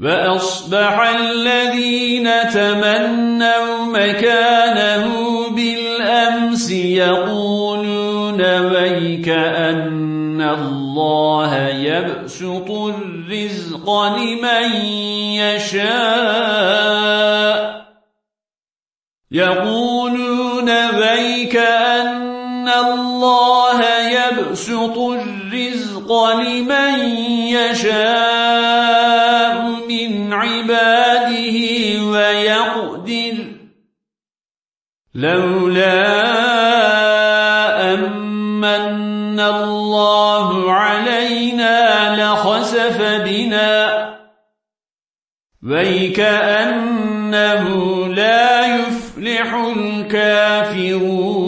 وأصبح الذين تمنوا مكانه بالأمس يقولون ويك أن الله يبسط الرزق لمن يشاء يقولون ويك أن الله يبسط الرزق لمن يشاء عباده ويقدر. لولا أمن الله علينا لخسف بنا. ويكأنه لا يفلح الكافرون.